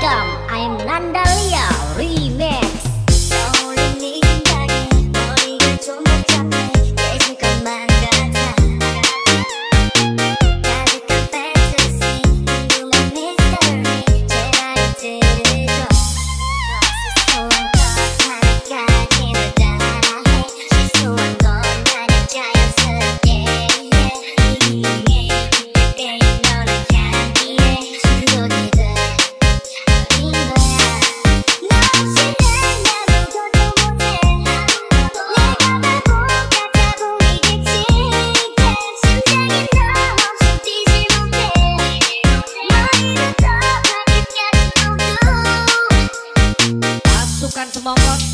welcome. I am Nanda Leo Remix. Semangat